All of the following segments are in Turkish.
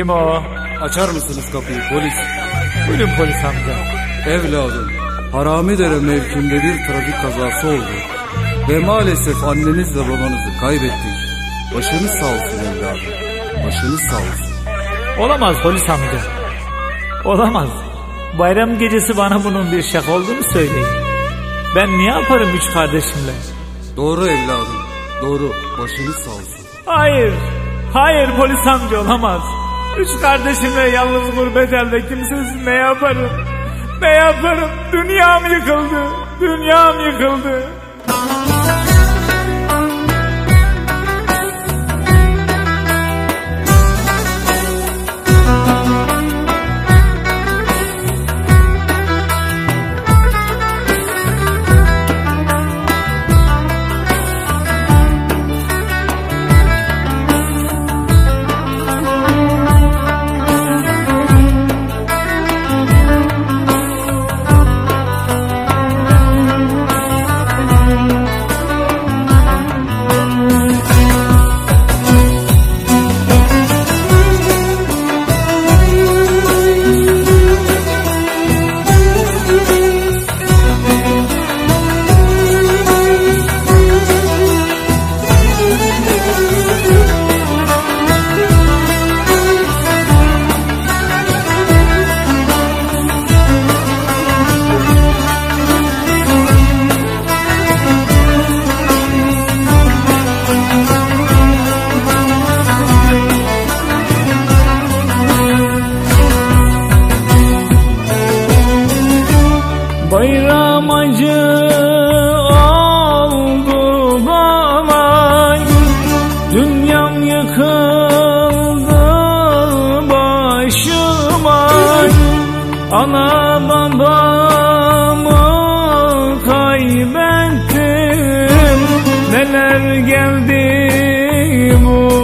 Kim o? Açar mısınız kapıyı polis? Buyurun polis amca. Evladım, Haramidere mevkinde bir trafik kazası oldu. Ve maalesef annenizle babanızı kaybettik. Başınız sağ olsun evladım. Başınız sağ olsun. Olamaz polis amca. Olamaz. Bayram gecesi bana bunun bir şaka olduğunu söyleyin. Ben ne yaparım üç kardeşimle? Doğru evladım, doğru. Başınız sağ olsun. Hayır. Hayır polis amca olamaz. Üç kardeşimle yalnız gurbet elde kimsesiz ne yaparım? Ne yaparım? Dünyam yıkıldı. Dünyam yıkıldı. Bayram acı oldu bana. Dünyam yıkıldı başıma. Ana babamı kaybettim. Neler geldi bu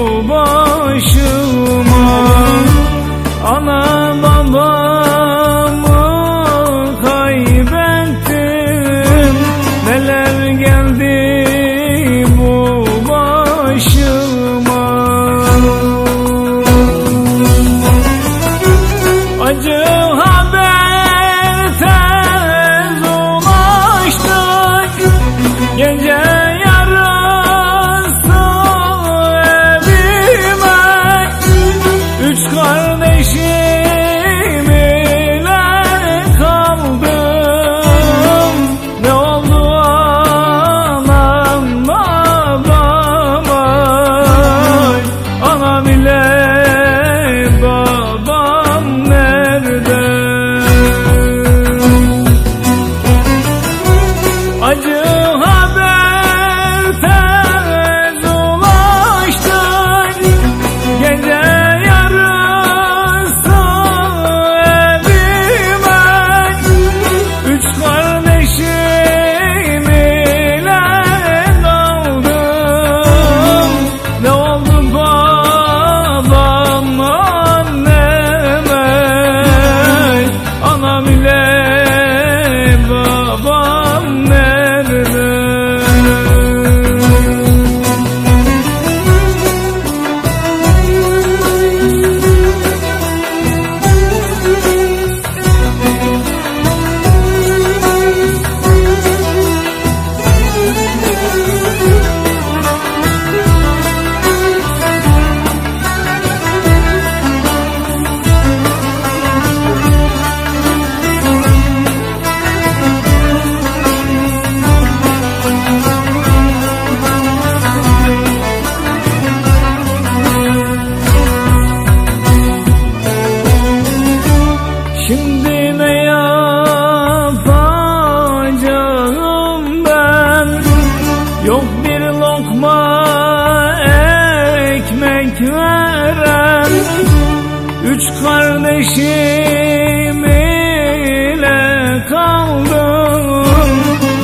Üç kardeşim ile kaldım.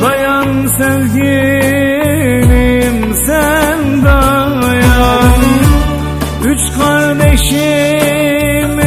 Dayan sevgilim sen dayan. Üç kardeşim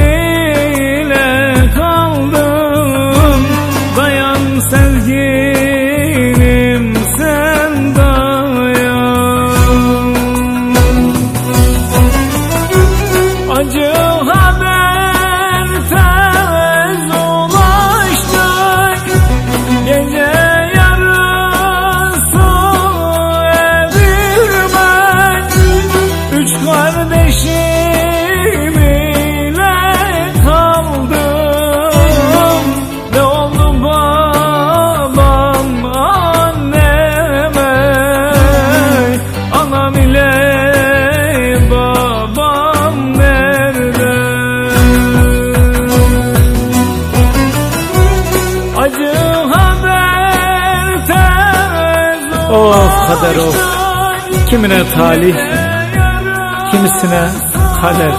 Of kader of. Kimine talih, kimisine kader.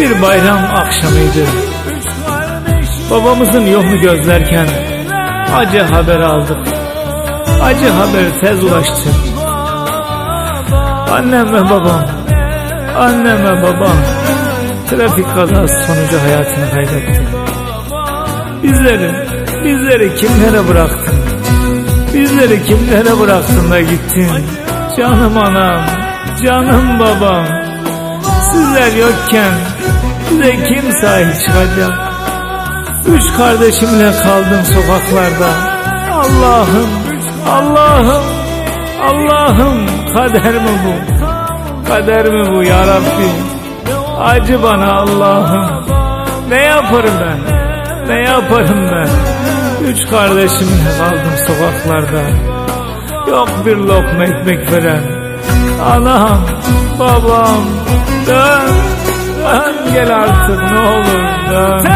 Bir bayram akşamıydı. Babamızın yolunu gözlerken acı haber aldık. Acı haber tez ulaştı. Annem ve babam, annem ve babam trafik kazası sonucu hayatını kaybetti. Bizleri, bizleri kimlere bıraktın? Bizleri kimlere bıraktın da gittin? Canım anam, canım babam. Sizler yokken bize kim sahip çıkacak? Üç kardeşimle kaldım sokaklarda. Allah'ım, Allah'ım, Allah'ım kader mi bu? Kader mi bu ya? Acı bana Allah'ım. Ne yaparım ben? Ne yaparım ben? Üç kardeşimle kaldım sokaklarda. Yok bir lokma ekmek veren. Anam, babam, dön, dön gel artık ne olur dön.